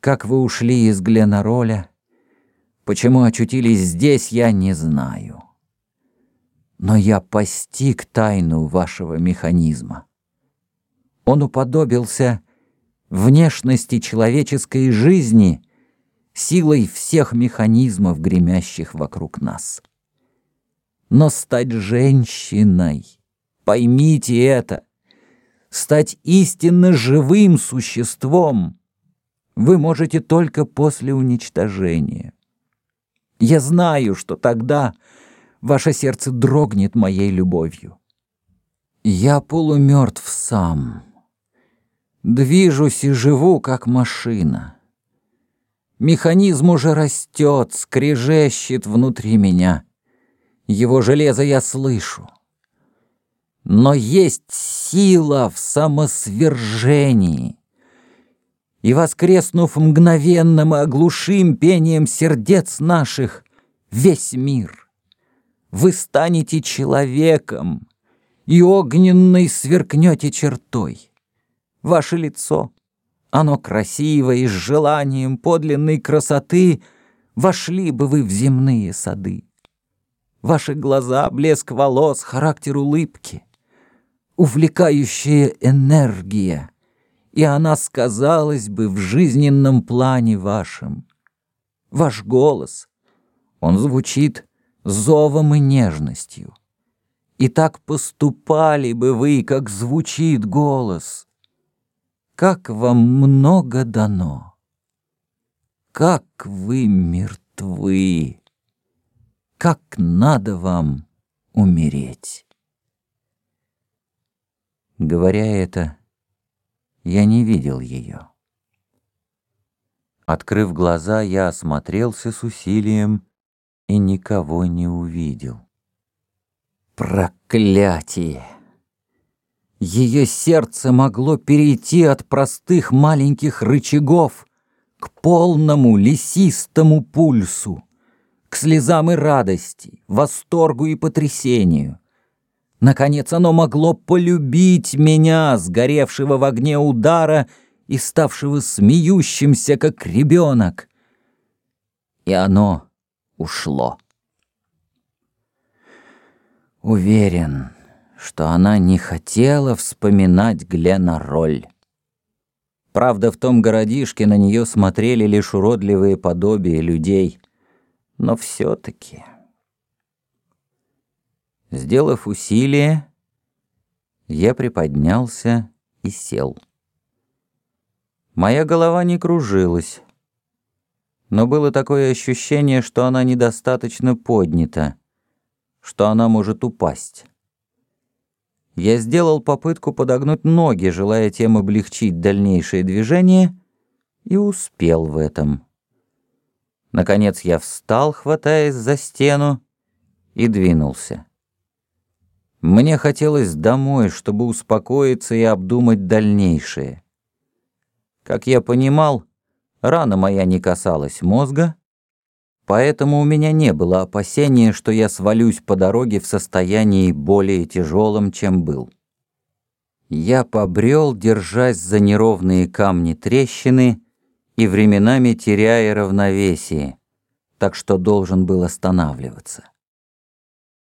Как вы ушли из Гленароля, почему очутились здесь, я не знаю. Но я постиг тайну вашего механизма. Он уподобился внешности человеческой жизни силой всех механизмов, гремящих вокруг нас. Но стать женщиной, поймите это, стать истинно живым существом вы можете только после уничтожения. Я знаю, что тогда ваше сердце дрогнет моей любовью. Я полумертв сам. Движусь и живу, как машина. Механизм уже растет, скрежещет внутри меня. Его железо я слышу. Но есть сила в самосвержении. И, воскреснув мгновенно, мы оглушим пением сердец наших весь мир. Вы станете человеком, и огненной сверкнете чертой. Ваше лицо, оно красиво и с желанием подлинной красоты вошли бы вы в земные сады. Ваши глаза, блеск волос, характер улыбки, увлекающая энергия, и она сказалась бы в жизненном плане вашем. Ваш голос, он звучит зовом и нежностью. И так поступали бы вы, как звучит голос. Как вам много дано. Как вы мертвы. Как надо вам умереть. Говоря это, я не видел ее. Открыв глаза, я осмотрелся с усилием и никого не увидел. Проклятие! Ее сердце могло перейти от простых маленьких рычагов к полному лесистому пульсу, к слезам и радости, восторгу и потрясению. Наконец оно могло полюбить меня, сгоревшего в огне удара и ставшего смеющимся, как ребенок. И оно ушло. Уверен, что она не хотела вспоминать Глена Роль. Правда, в том городишке на нее смотрели лишь уродливые подобия людей. Но все-таки... Сделав усилие, я приподнялся и сел. Моя голова не кружилась, но было такое ощущение, что она недостаточно поднята что она может упасть. Я сделал попытку подогнуть ноги, желая тем облегчить дальнейшее движение, и успел в этом. Наконец я встал, хватаясь за стену, и двинулся. Мне хотелось домой, чтобы успокоиться и обдумать дальнейшее. Как я понимал, рана моя не касалась мозга, Поэтому у меня не было опасения, что я свалюсь по дороге в состоянии более тяжелом, чем был. Я побрел, держась за неровные камни трещины и временами теряя равновесие, так что должен был останавливаться.